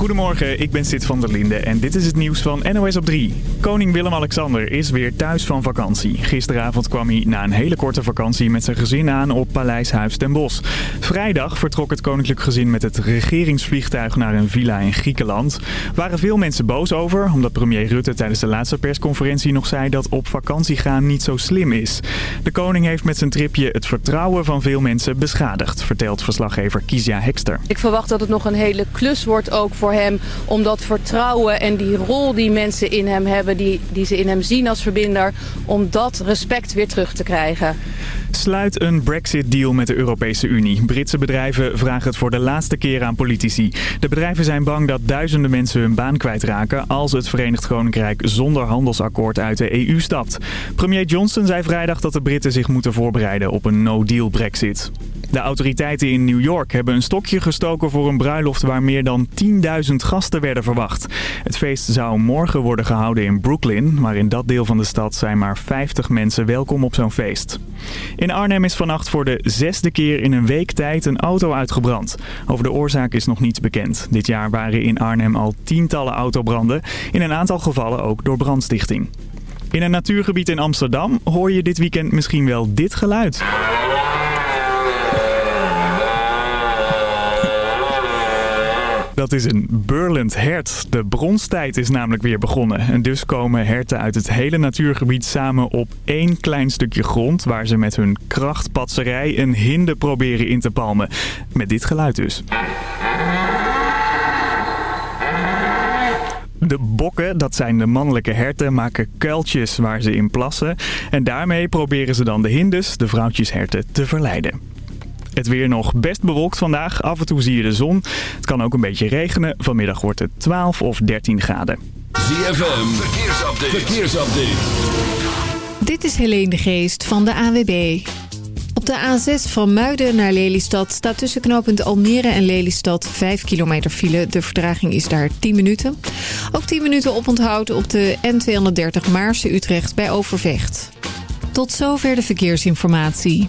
Goedemorgen, ik ben Sid van der Linde en dit is het nieuws van NOS op 3. Koning Willem-Alexander is weer thuis van vakantie. Gisteravond kwam hij na een hele korte vakantie met zijn gezin aan op Paleis Huis ten Bosch. Vrijdag vertrok het koninklijk gezin met het regeringsvliegtuig naar een villa in Griekenland. Waren veel mensen boos over, omdat premier Rutte tijdens de laatste persconferentie nog zei dat op vakantie gaan niet zo slim is. De koning heeft met zijn tripje het vertrouwen van veel mensen beschadigd, vertelt verslaggever Kizia Hekster. Ik verwacht dat het nog een hele klus wordt ook voor hem om dat vertrouwen en die rol die mensen in hem hebben, die, die ze in hem zien als verbinder, om dat respect weer terug te krijgen. Sluit een Brexit-deal met de Europese Unie. Britse bedrijven vragen het voor de laatste keer aan politici. De bedrijven zijn bang dat duizenden mensen hun baan kwijtraken als het Verenigd Koninkrijk zonder handelsakkoord uit de EU stapt. Premier Johnson zei vrijdag dat de Britten zich moeten voorbereiden op een no-deal Brexit. De autoriteiten in New York hebben een stokje gestoken voor een bruiloft waar meer dan 10.000 gasten werden verwacht. Het feest zou morgen worden gehouden in Brooklyn, maar in dat deel van de stad zijn maar 50 mensen welkom op zo'n feest. In Arnhem is vannacht voor de zesde keer in een week tijd een auto uitgebrand. Over de oorzaak is nog niets bekend. Dit jaar waren in Arnhem al tientallen autobranden, in een aantal gevallen ook door brandstichting. In een natuurgebied in Amsterdam hoor je dit weekend misschien wel dit geluid. Dat is een burlend hert. De bronstijd is namelijk weer begonnen. En dus komen herten uit het hele natuurgebied samen op één klein stukje grond... waar ze met hun krachtpatserij een hinde proberen in te palmen. Met dit geluid dus. De bokken, dat zijn de mannelijke herten, maken kuiltjes waar ze in plassen. En daarmee proberen ze dan de hindes, de vrouwtjesherten, te verleiden. Het weer nog best bewolkt vandaag. Af en toe zie je de zon. Het kan ook een beetje regenen. Vanmiddag wordt het 12 of 13 graden. ZFM, verkeersupdate. verkeersupdate. Dit is Helene de Geest van de AWB. Op de A6 van Muiden naar Lelystad staat tussen knooppunt Almere en Lelystad 5 kilometer file. De verdraging is daar 10 minuten. Ook 10 minuten oponthoud op de N230 Maarse Utrecht bij Overvecht. Tot zover de verkeersinformatie.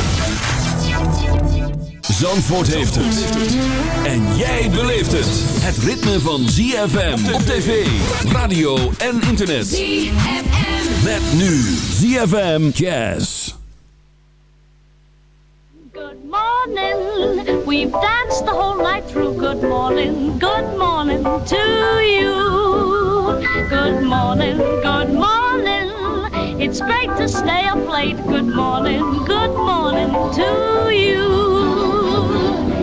Zandvoort heeft het. En jij beleeft het. Het ritme van ZFM op tv, radio en internet. ZFM. Met nu ZFM Jazz. Good morning. We've danced the whole night through. Good morning. Good morning to you. Good morning. Good morning. It's great to stay up late. Good morning. Good morning to you.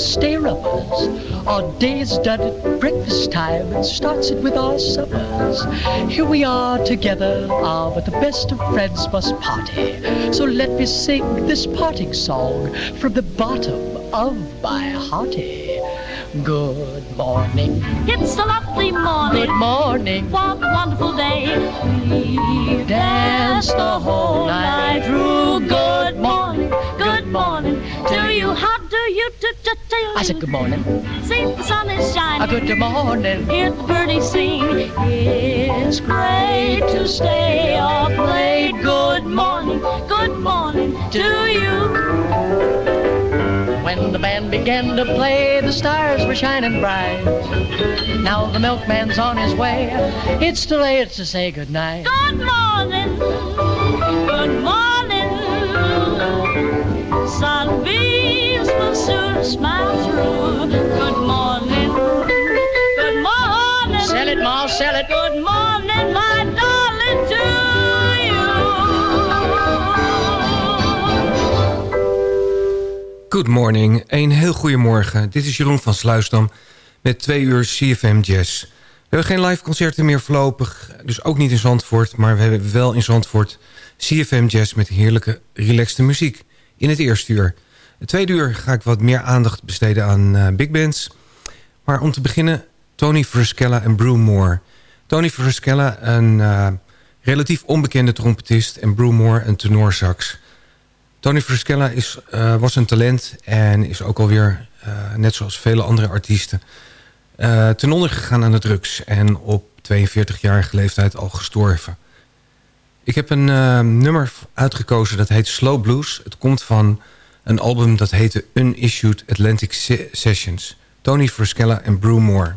stay-uppers. Our day is done at breakfast time and starts it with our suppers. Here we are together, ah, but the best of friends must party. So let me sing this parting song from the bottom of my hearty. Good morning. It's a lovely morning. Good morning. What a wonderful day. We danced the whole night through. Good I said good morning. See the sun is shining. A good morning. Hear the birdies sing. It's great to stay up late. Good morning. Good morning to you. When the band began to play, the stars were shining bright. Now the milkman's on his way. It's too late to say goodnight. Good morning. Good morning. Will soon smile through. Good morning, good morning. Sell it, Ma, it. Good morning, my darling, to you. Good morning, een heel goede morgen. Dit is Jeroen van Sluisdam met twee uur CFM Jazz. We hebben geen live concerten meer voorlopig, dus ook niet in Zandvoort. Maar we hebben wel in Zandvoort CFM Jazz met heerlijke, relaxte muziek in het eerste uur. Het tweede uur ga ik wat meer aandacht besteden aan uh, big bands. Maar om te beginnen Tony Fruskella en Brew Moore. Tony Fruskella, een uh, relatief onbekende trompetist... en Brew Moore, een tenorsax... Tony Fruskella is, uh, was een talent en is ook alweer, net zoals vele andere artiesten... Ten onder gegaan aan de drugs en op 42-jarige leeftijd al gestorven. Ik heb een nummer uitgekozen dat heet Slow Blues. Het komt van een album dat heette Unissued Atlantic Sessions. Tony Fruskella en Brew Moore.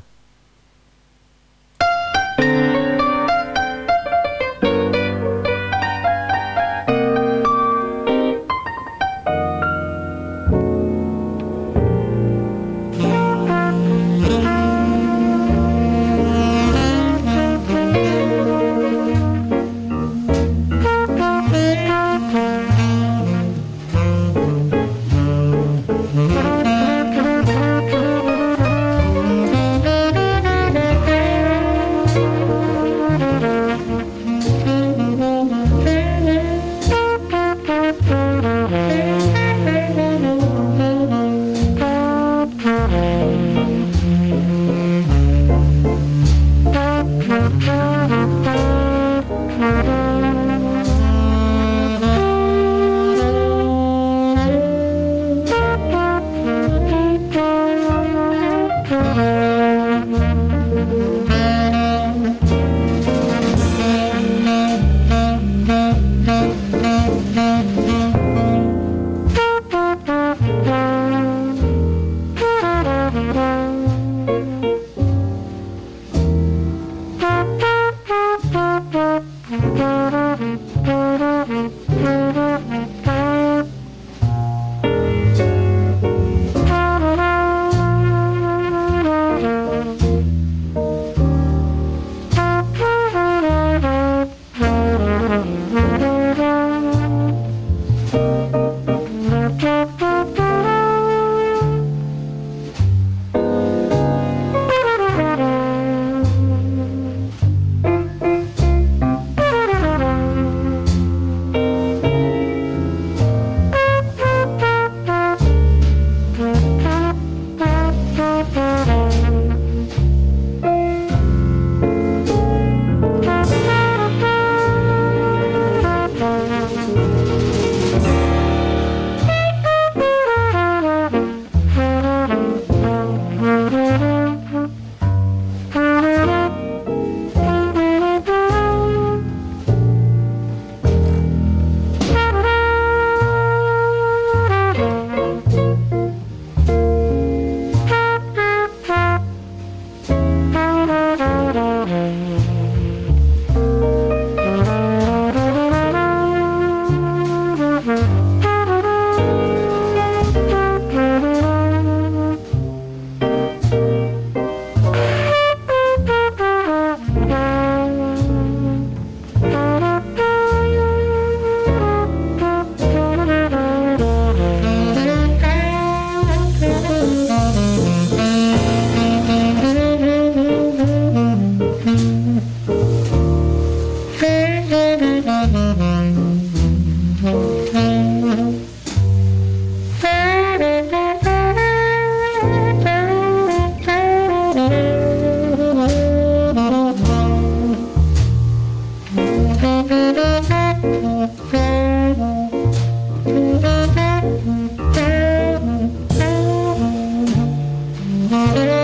Música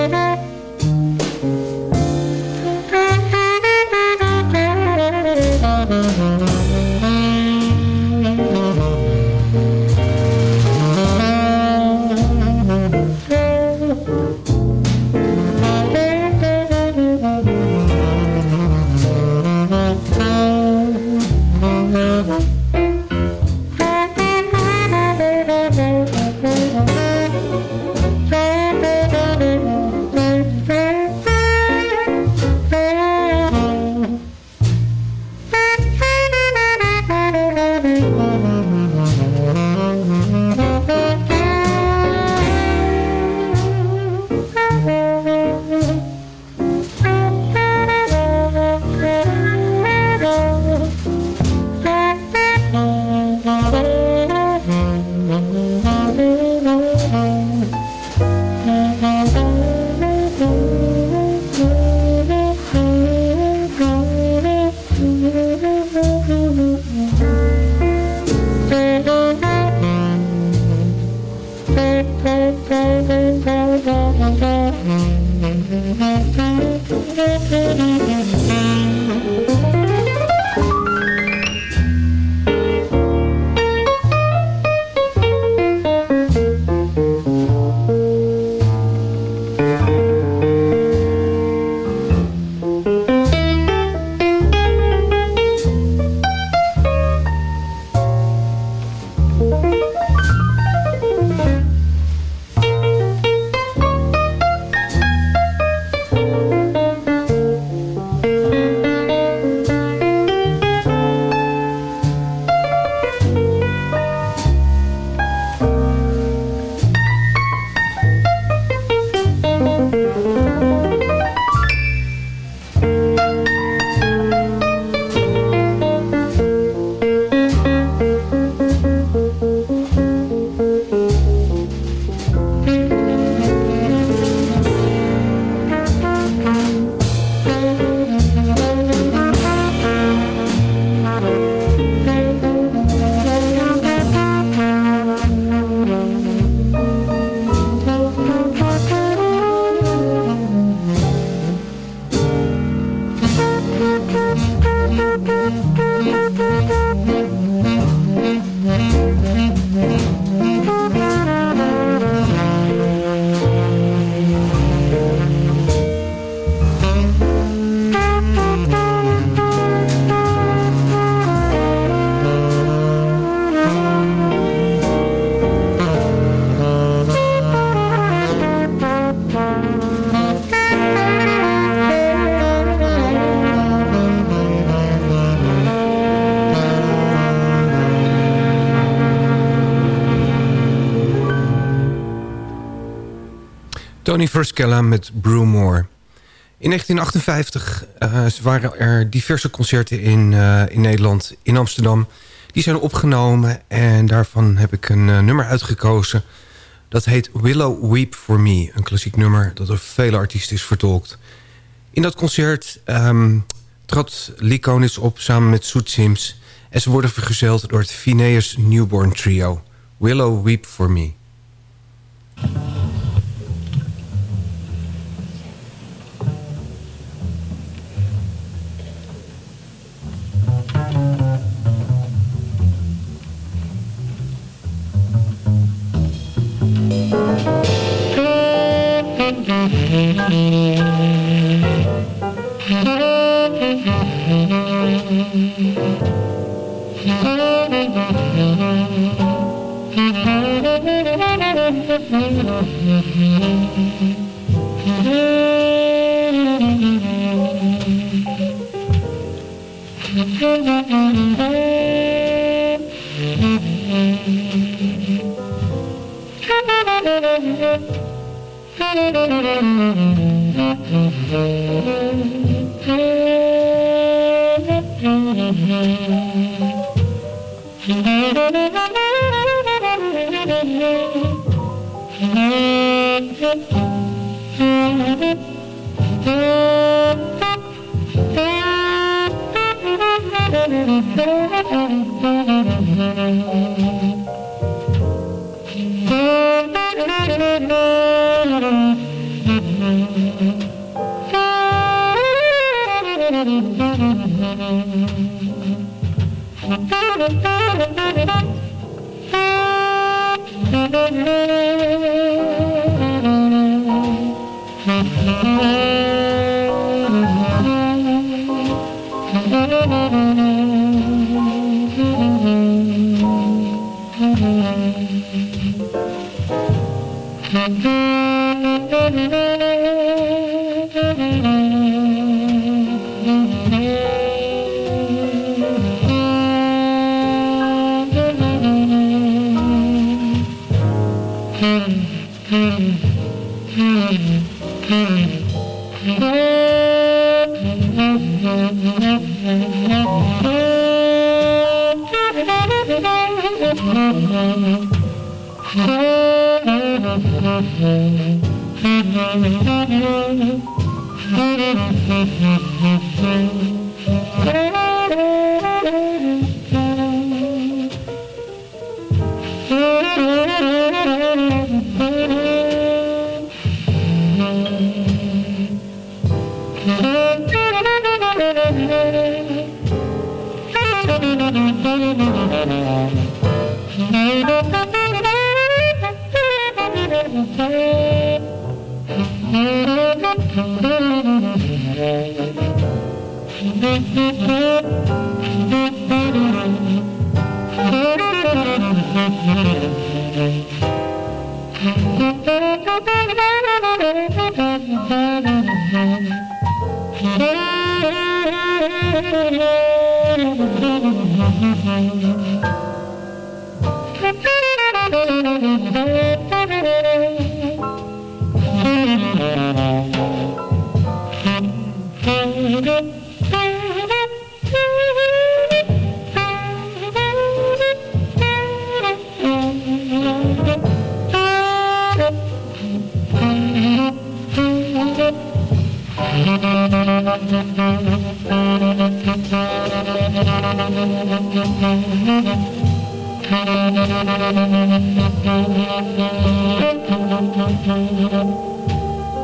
Tony Verskella met Brewmore. In 1958 uh, waren er diverse concerten in, uh, in Nederland, in Amsterdam. Die zijn opgenomen en daarvan heb ik een uh, nummer uitgekozen. Dat heet Willow Weep For Me. Een klassiek nummer dat door vele artiesten is vertolkt. In dat concert um, trad Konitz op samen met Soet Sims. En ze worden vergezeld door het Phineas Newborn Trio. Willow Weep For Me.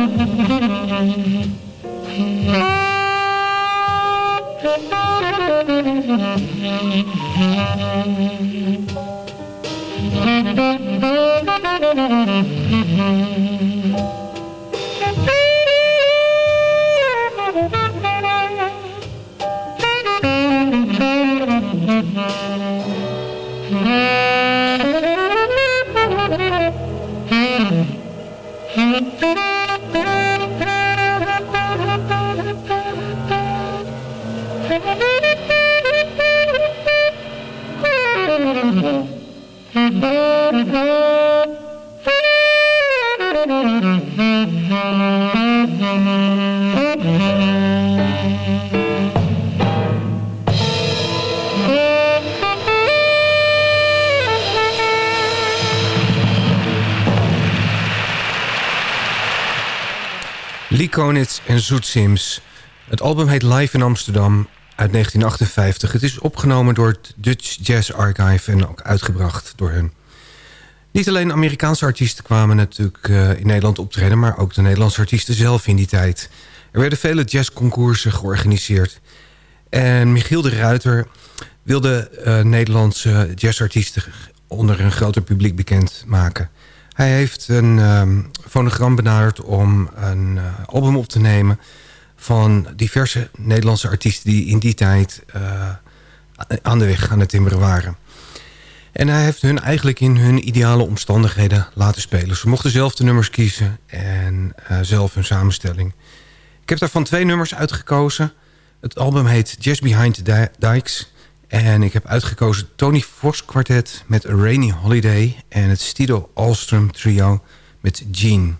Thank you. Lee Konitz en Zoet Sims. Het album heet Live in Amsterdam uit 1958. Het is opgenomen door het Dutch Jazz Archive en ook uitgebracht door hun. Niet alleen Amerikaanse artiesten kwamen natuurlijk uh, in Nederland optreden... maar ook de Nederlandse artiesten zelf in die tijd. Er werden vele jazzconcoursen georganiseerd. En Michiel de Ruiter wilde uh, Nederlandse jazzartiesten... onder een groter publiek bekend maken. Hij heeft een um, fonogram benaderd om een uh, album op te nemen... van diverse Nederlandse artiesten die in die tijd uh, aan de weg aan het timmeren waren. En hij heeft hun eigenlijk in hun ideale omstandigheden laten spelen. Ze mochten zelf de nummers kiezen en uh, zelf hun samenstelling. Ik heb daarvan twee nummers uitgekozen. Het album heet Just Behind the Dikes... En ik heb uitgekozen Tony Fox Quartet met A Rainy Holiday... en het Stido Alstrom Trio met Gene.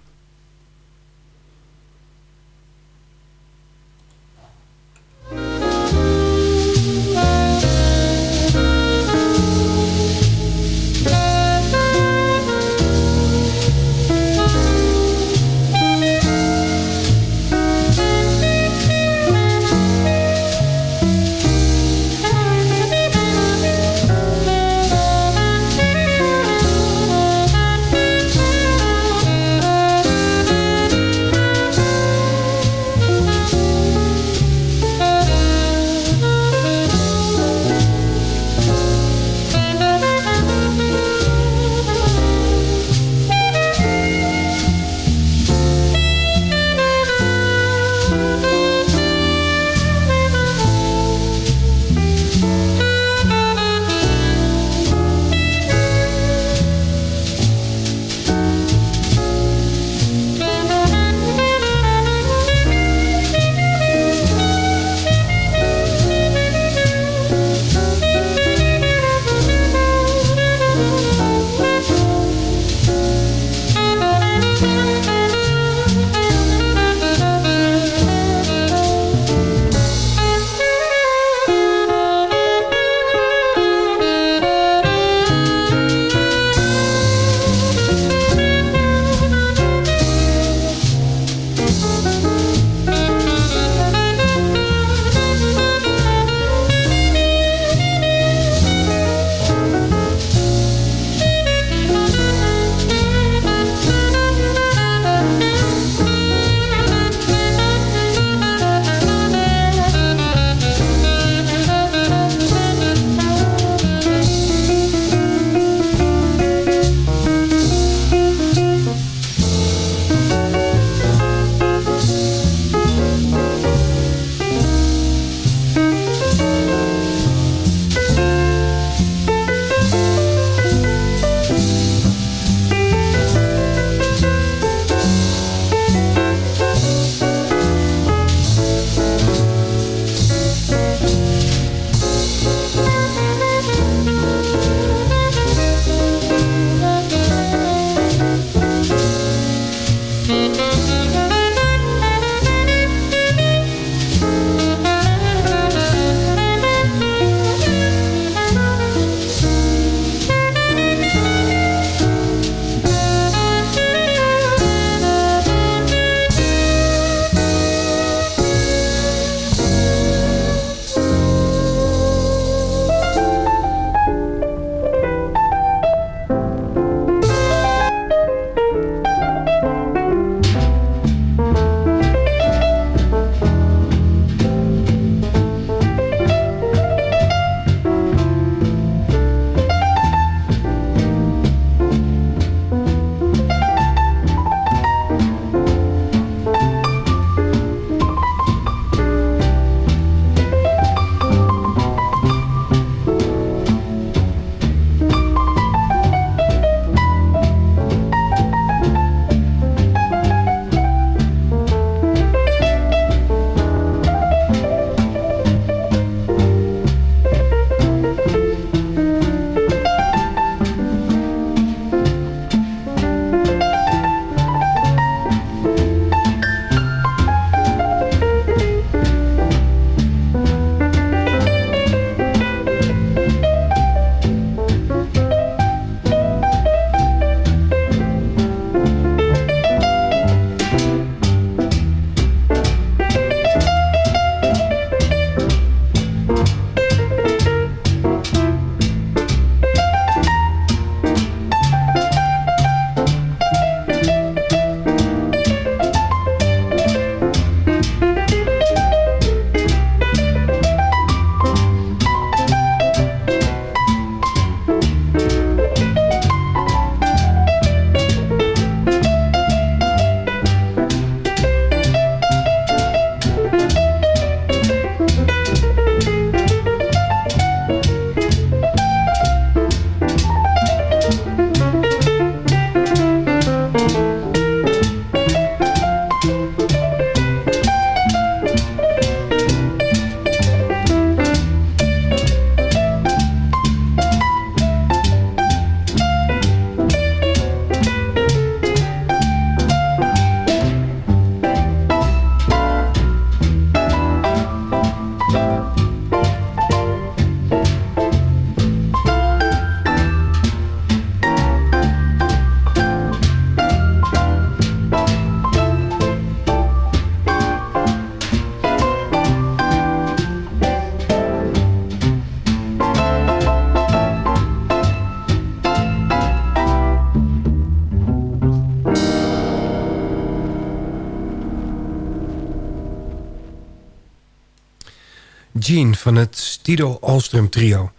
Van het Stido Alstrom trio.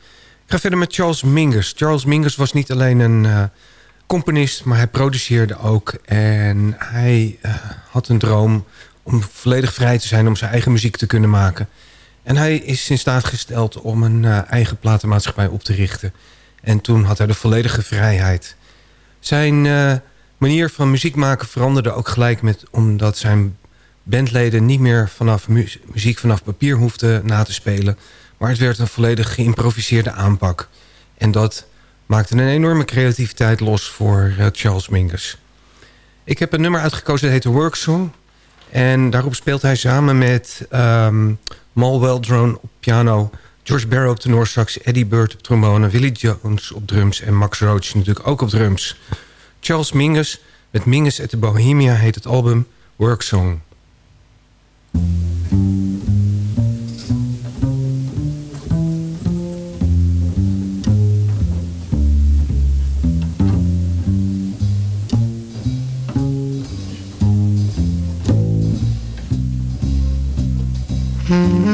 Ik ga verder met Charles Mingus. Charles Mingus was niet alleen een uh, componist, maar hij produceerde ook. En hij uh, had een droom om volledig vrij te zijn om zijn eigen muziek te kunnen maken. En hij is in staat gesteld om een uh, eigen platenmaatschappij op te richten. En toen had hij de volledige vrijheid. Zijn manier van muziek maken veranderde ook gelijk met... omdat zijn bandleden niet meer vanaf muziek vanaf papier hoefden na te spelen... maar het werd een volledig geïmproviseerde aanpak. En dat maakte een enorme creativiteit los voor uh, Charles Mingus. Ik heb een nummer uitgekozen, dat heet Worksong. En daarop speelt hij samen met um, Mal Weldrone op piano... George Barrow op tenorsax, Eddie Bird op trombone... Willie Jones op drums en Max Roach natuurlijk ook op drums. Charles Mingus met Mingus at the Bohemia heet het album Worksong. Mm-hmm.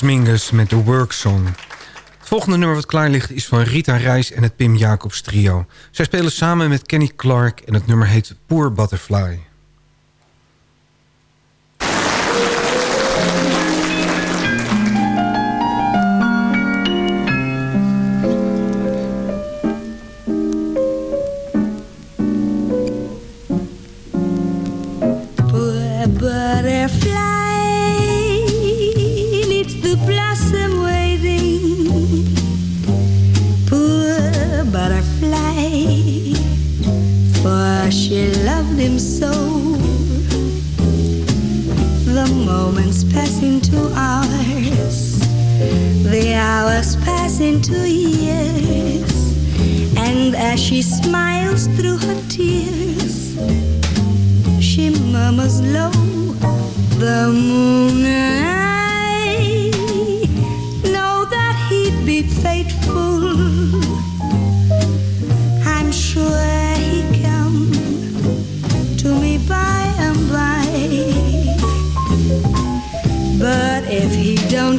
Mingus met de Work Song. Het volgende nummer wat klaar ligt is van Rita Reis en het Pim Jacobs trio. Zij spelen samen met Kenny Clark en het nummer heet Poor Butterfly. Moments pass into hours, the hours pass into years, and as she smiles through her tears she murmurs low the moon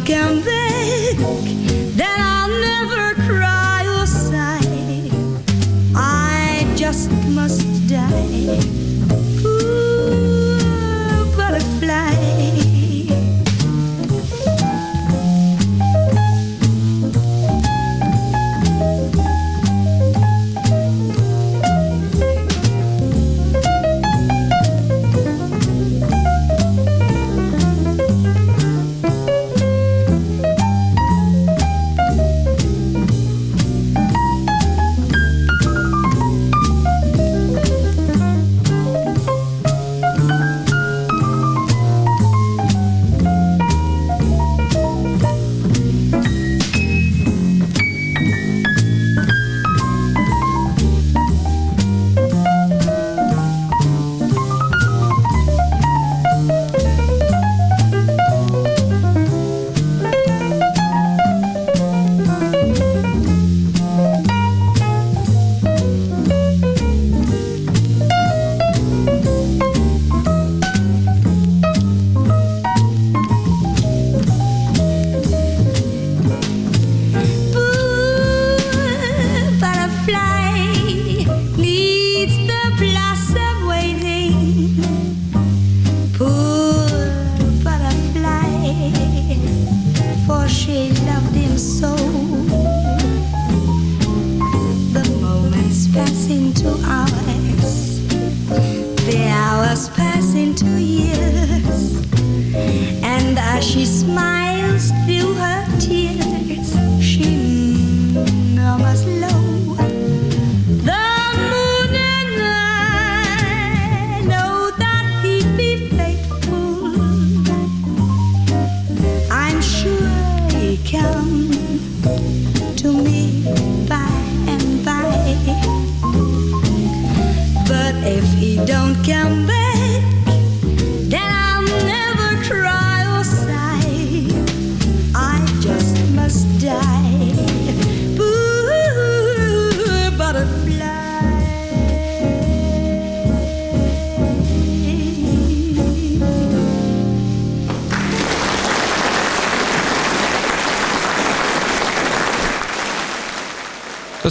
come back then I'll never cry or sigh. I just must die butterfly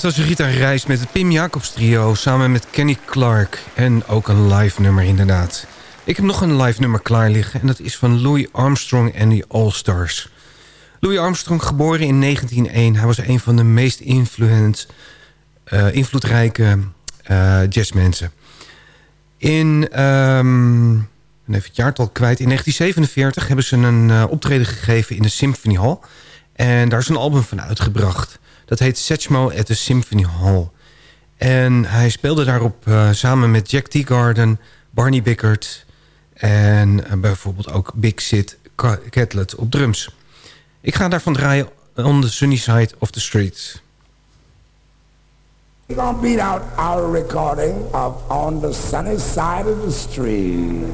was Rita Reis met het Pim Jacobs trio... samen met Kenny Clark. En ook een live nummer inderdaad. Ik heb nog een live nummer klaar liggen... en dat is van Louis Armstrong en de All-Stars. Louis Armstrong, geboren in 1901. Hij was een van de meest eh, invloedrijke eh, jazzmensen. In, ben even het jaartal kwijt... in 1947 hebben ze een eh, optreden gegeven in de Symphony Hall... en daar is een album van uitgebracht... Dat heet Satchmo at the Symphony Hall. En hij speelde daarop eh, samen met Jack Teagarden, Barney Bickert... en eh, bijvoorbeeld ook Big Sid Ca- Catlett op drums. Ik ga daarvan draaien On the Sunny Side of the Street. We're gonna beat out our recording of On the Sunny Side of the Street.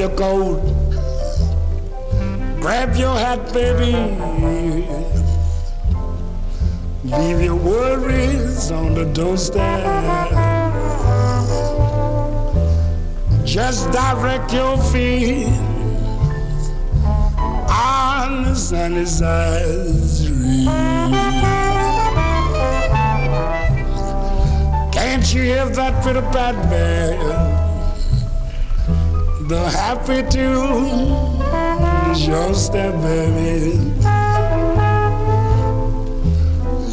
Your coat, grab your hat, baby. Leave your worries on the doorstep. Just direct your feet on the sunny side. Can't you hear that pretty bad band? The happy tune is your step, baby.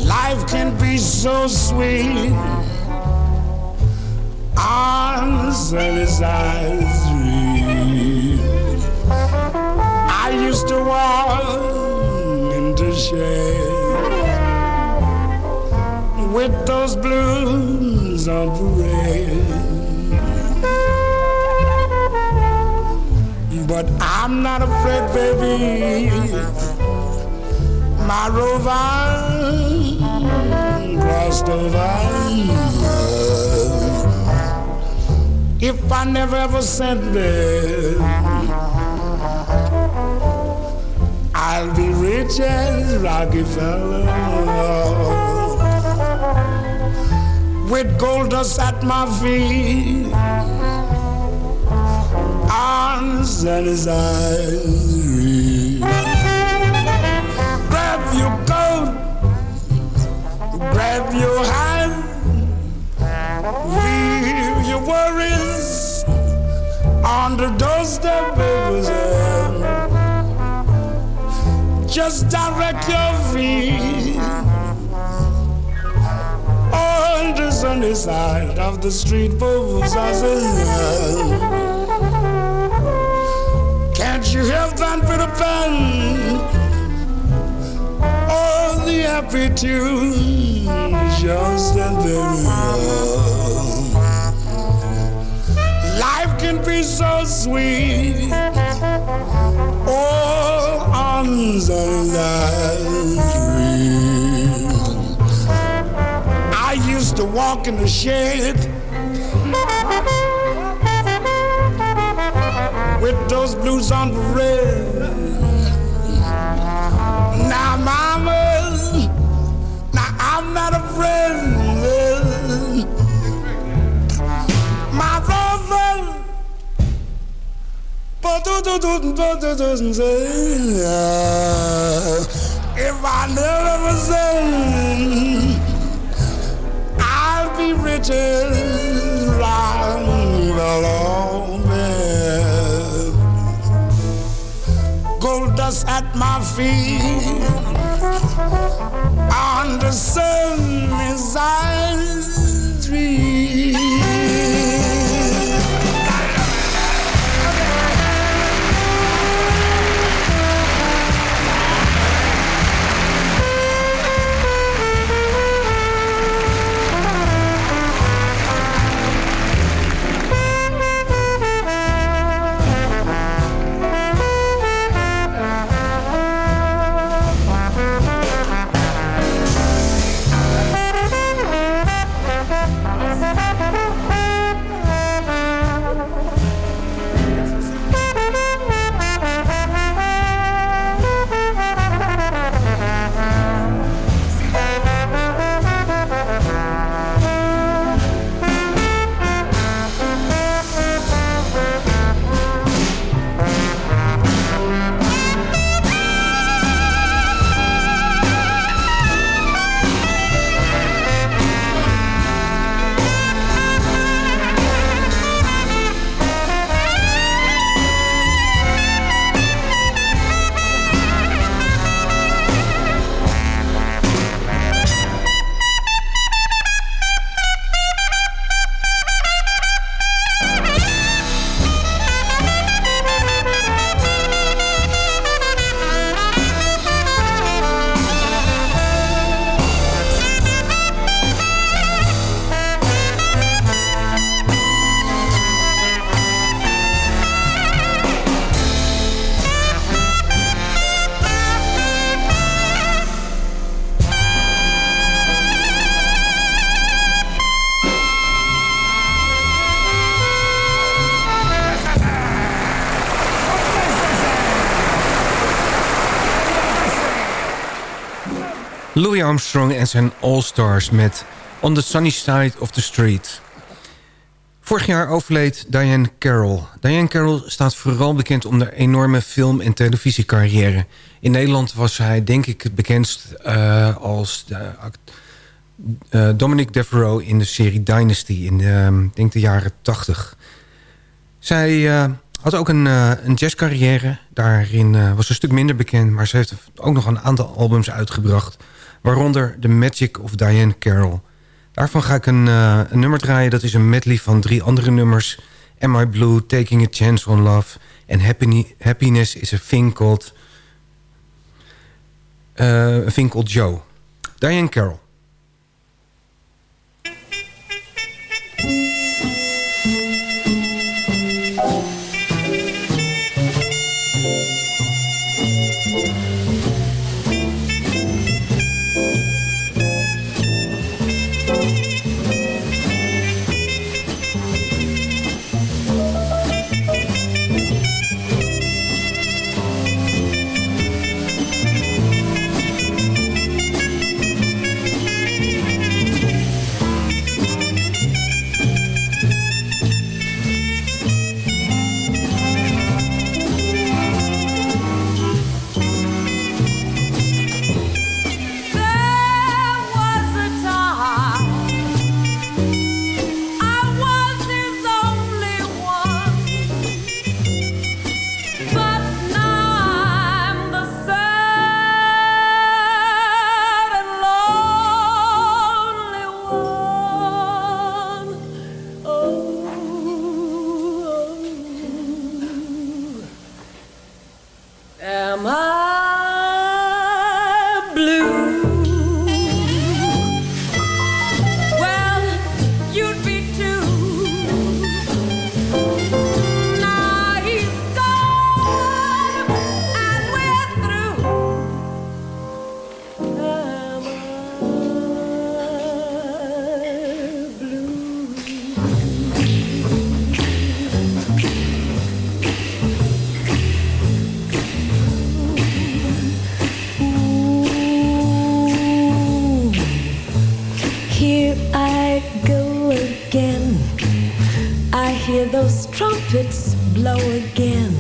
Life can be so sweet on sunny side. I used to walk into shade with those blues on parade. But I'm not afraid, baby. My rover crossed over. If I never ever sent there, I'll be rich as Rockefeller. With gold dust at my feet on the sunny side. Grab your coat, grab your hat, leave your worries on the doorstep, baby. just direct your feet on the sunny side of the street for Sasson you have done for the fun, All the happy tunes just and there. Life can be so sweet. All arms are alive. I used to walk in the shade with those blues on parade. Now, mama, now I'm not afraid. My brother, But do to do if I never sin, I'll be rich as long alone. Gold dust at my feet on the sunny side Armstrong en zijn All-Stars met On the Sunny Side of the Street. Vorig jaar overleed Diane Carroll. Diane Carroll staat vooral bekend om haar enorme film- en televisiecarrière. In Nederland was hij denk ik het bekendst uh, als uh, Dominic Devereaux in de serie Dynasty in de, denk de jaren 80. Zij uh, had ook een, een jazzcarrière. Daarin was ze een stuk minder bekend, maar ze heeft ook nog een aantal albums uitgebracht waaronder The Magic of Diane Carroll. Daarvan ga ik een, uh, een, nummer draaien. Dat is een medley van drie andere nummers. Am I Blue, Taking a Chance on Love... en Happiness is a Thing Called... Uh, a thing called Joe. Diane Carroll. Trumpets blow again.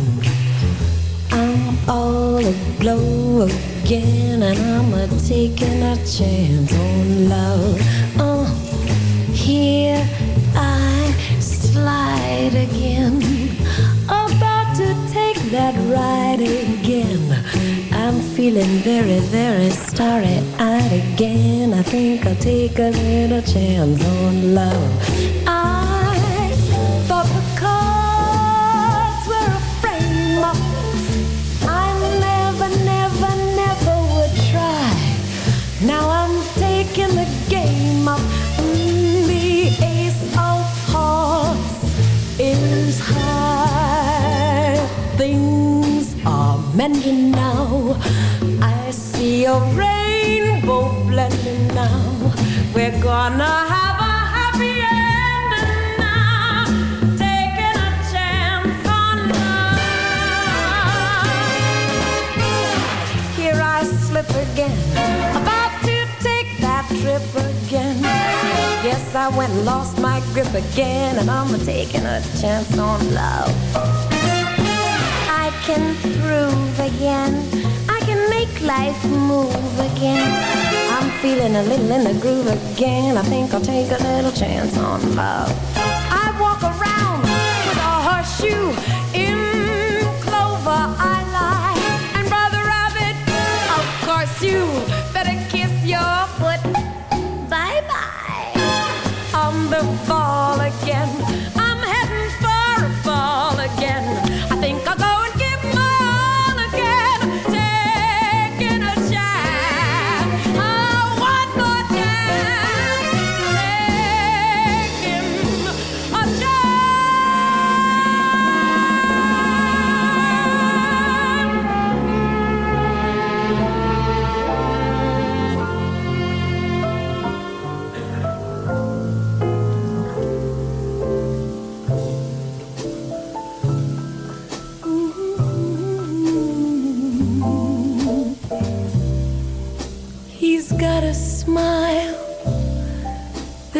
I'm all aglow again, and I'm a taking a chance on love. Oh, here I slide again, about to take that ride again. I'm feeling very, very starry eyed again. I think I'll take a little chance on love. Are mending now. I see a rainbow blending now. We're gonna have a happy ending now. Taking a chance on love. Here I slip again, about to take that trip again. Yes, I went and lost my grip again, and I'm taking a chance on love. I can prove again. I can make life move again. I'm feeling a little in the groove again. I think I'll take a little chance on love.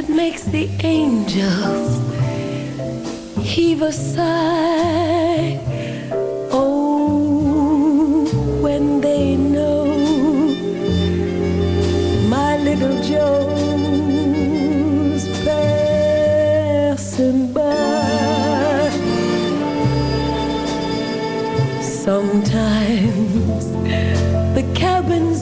That makes the angels heave a sigh. Oh, when they know my little Joe's passing by. Sometimes the cabin's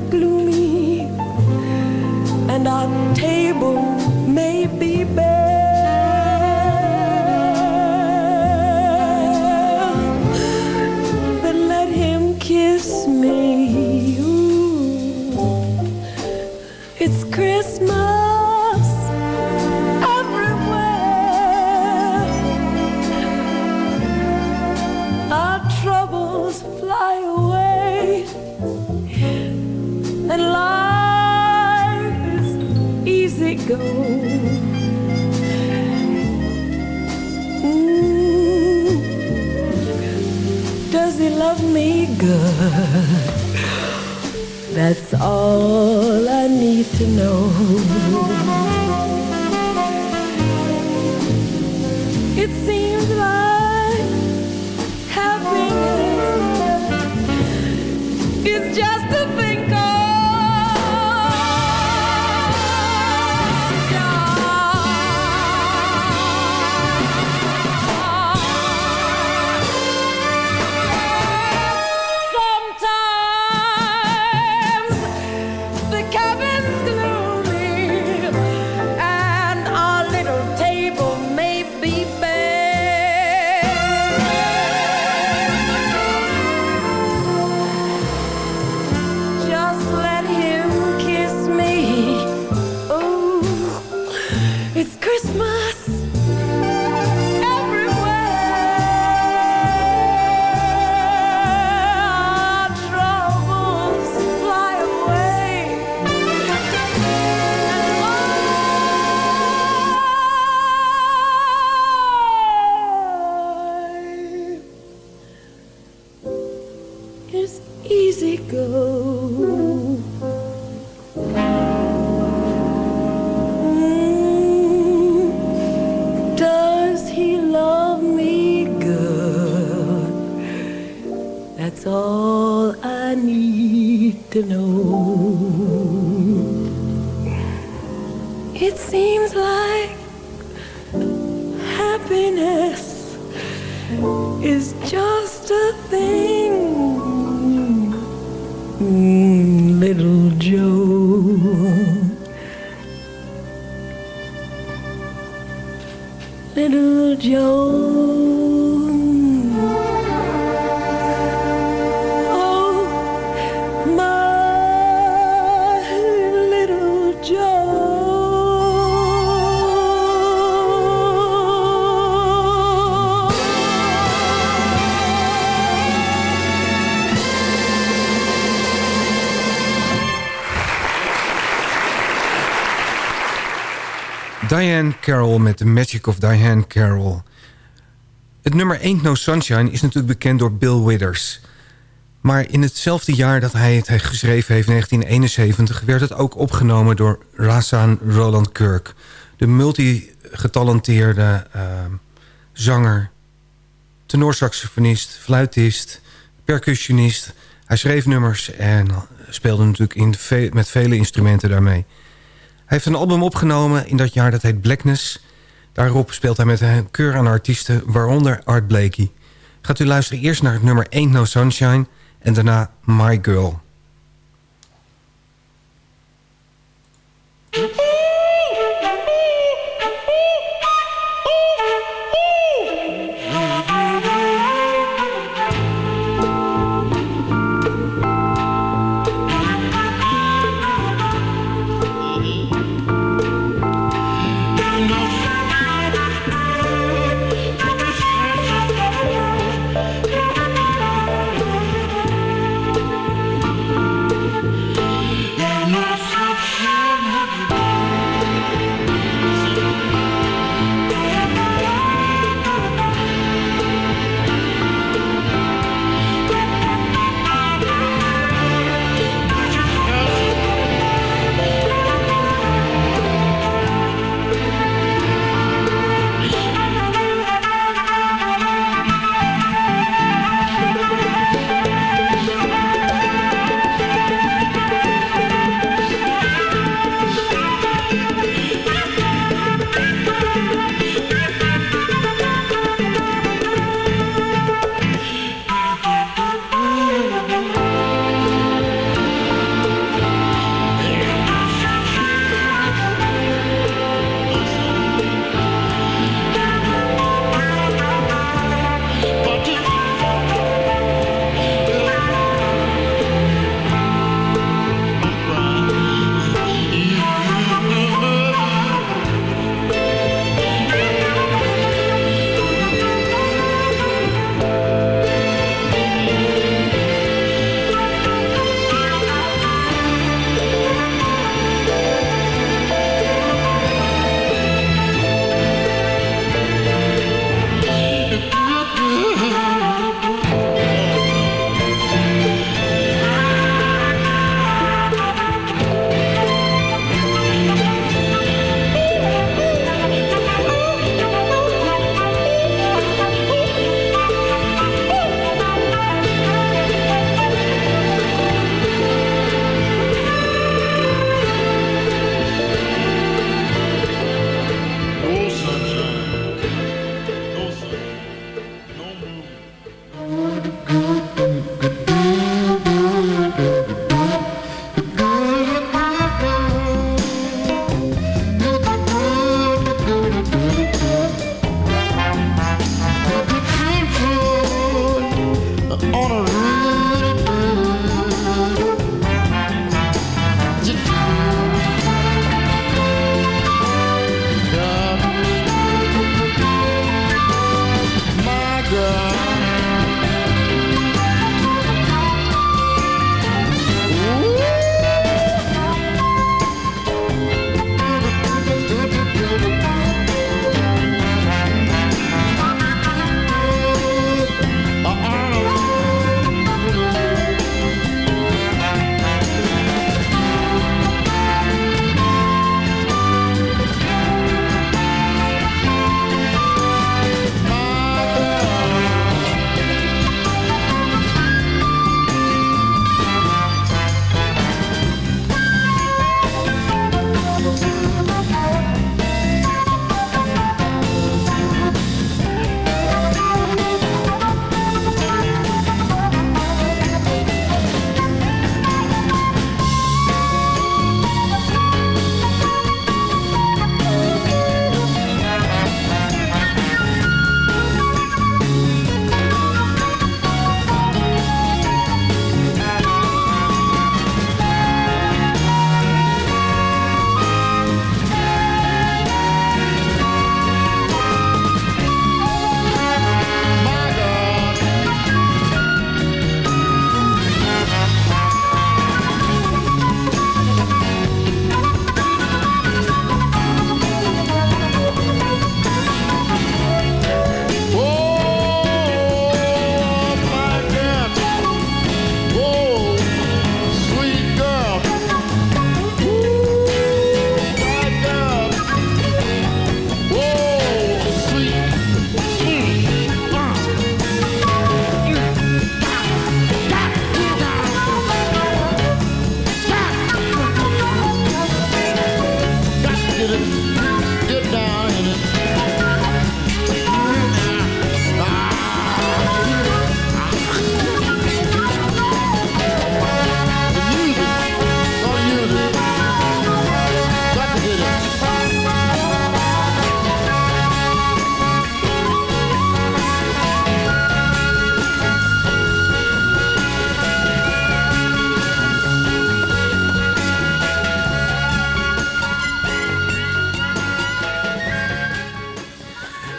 easy go. Does he love me good? That's all I need to know. It seems like just a thing. Carroll met The Magic of Diane Carroll. Het nummer Ain't No Sunshine is natuurlijk bekend door Bill Withers. Maar in hetzelfde jaar dat hij het geschreven heeft, 1971... werd het ook opgenomen door Razan Roland Kirk. De multigetalenteerde uh, zanger, tenorsaxofonist, fluitist, percussionist. Hij schreef nummers en speelde natuurlijk in met vele instrumenten daarmee. Heeft een album opgenomen in dat jaar, dat heet Blackness. Daarop speelt hij met een keur aan artiesten, waaronder Art Blakey. Gaat u luisteren eerst naar het nummer Ain't No Sunshine... en daarna My Girl.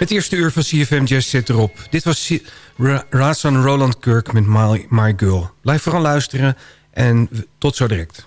Het eerste uur van CFM Jazz zit erop. Dit was Razan Roland Kirk met My, Girl. Blijf vooral luisteren en tot zo direct.